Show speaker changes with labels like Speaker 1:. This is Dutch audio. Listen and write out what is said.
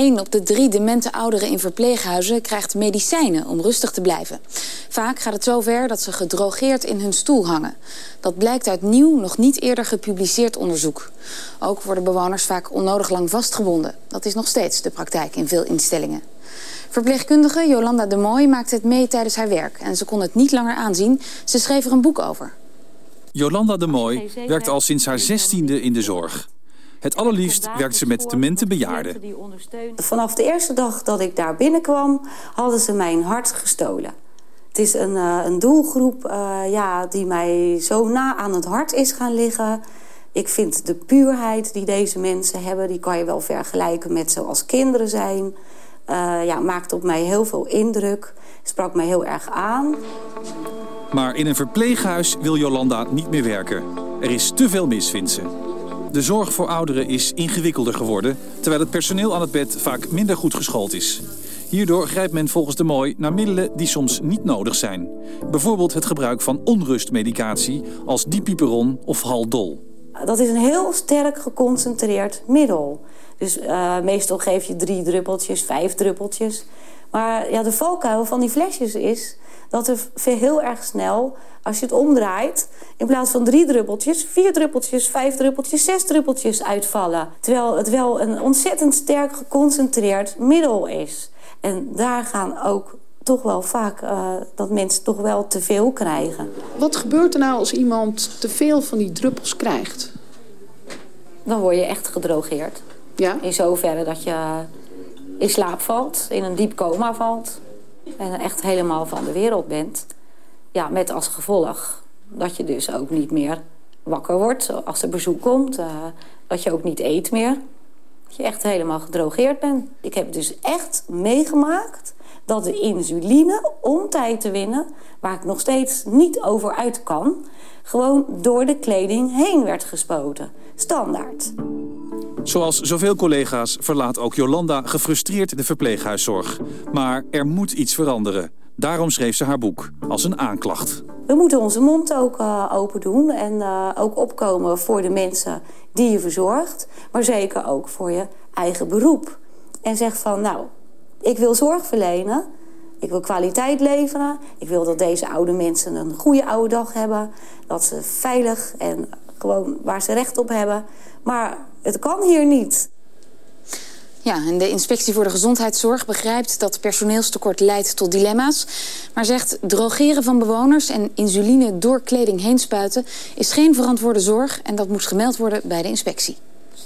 Speaker 1: Eén op de drie demente ouderen in verpleeghuizen krijgt medicijnen om rustig te blijven. Vaak gaat het zover dat ze gedrogeerd in hun stoel hangen. Dat blijkt uit nieuw, nog niet eerder gepubliceerd onderzoek. Ook worden bewoners vaak onnodig lang vastgebonden. Dat is nog steeds de praktijk in veel instellingen. Verpleegkundige Jolanda de Mooi maakte het mee tijdens haar werk. En ze kon het niet langer aanzien. Ze schreef er een boek over.
Speaker 2: Jolanda de Mooi werkt al sinds haar zestiende in de zorg. Het allerliefst werkt ze met demente bejaarden.
Speaker 3: Vanaf de eerste dag dat ik daar binnenkwam, hadden ze mijn hart gestolen. Het is een, uh, een doelgroep uh, ja, die mij zo na aan het hart is gaan liggen. Ik vind de puurheid die deze mensen hebben... die kan je wel vergelijken met zoals kinderen zijn. Uh, ja, maakt op mij heel veel indruk. Sprak mij heel erg aan.
Speaker 2: Maar in een verpleeghuis wil Jolanda niet meer werken. Er is te veel mis, vindt ze. De zorg voor ouderen is ingewikkelder geworden... terwijl het personeel aan het bed vaak minder goed geschoold is. Hierdoor grijpt men volgens de Mooi naar middelen die soms niet nodig zijn. Bijvoorbeeld het gebruik van onrustmedicatie als dipiperon of haldol.
Speaker 3: Dat is een heel sterk geconcentreerd middel. Dus uh, meestal geef je drie druppeltjes, vijf druppeltjes. Maar ja, de valkuil van die flesjes is dat er heel erg snel, als je het omdraait... in plaats van drie druppeltjes, vier druppeltjes, vijf druppeltjes, zes druppeltjes uitvallen. Terwijl het wel een ontzettend sterk geconcentreerd middel is. En daar gaan ook toch wel vaak uh, dat mensen toch wel te veel krijgen.
Speaker 4: Wat gebeurt er nou als iemand te veel van die druppels krijgt?
Speaker 3: Dan word je echt gedrogeerd.
Speaker 4: Ja?
Speaker 3: In zoverre dat je in slaap valt, in een diep coma valt en echt helemaal van de wereld bent. Ja, met als gevolg dat je dus ook niet meer wakker wordt als er bezoek komt. Uh, dat je ook niet eet meer. Dat je echt helemaal gedrogeerd bent. Ik heb dus echt meegemaakt dat de insuline, om tijd te winnen... waar ik nog steeds niet over uit kan... gewoon door de kleding heen werd gespoten. Standaard.
Speaker 2: Zoals zoveel collega's verlaat ook Jolanda gefrustreerd de verpleeghuiszorg. Maar er moet iets veranderen. Daarom schreef ze haar boek als een aanklacht.
Speaker 3: We moeten onze mond ook uh, open doen en uh, ook opkomen voor de mensen die je verzorgt. Maar zeker ook voor je eigen beroep. En zeg van, nou, ik wil zorg verlenen. Ik wil kwaliteit leveren. Ik wil dat deze oude mensen een goede oude dag hebben. Dat ze veilig en gewoon waar ze recht op hebben. Maar het kan hier niet.
Speaker 1: Ja, en de Inspectie voor de Gezondheidszorg begrijpt dat personeelstekort leidt tot dilemma's. Maar zegt drogeren van bewoners en insuline door kleding heen spuiten is geen verantwoorde zorg en dat moet gemeld worden bij de inspectie.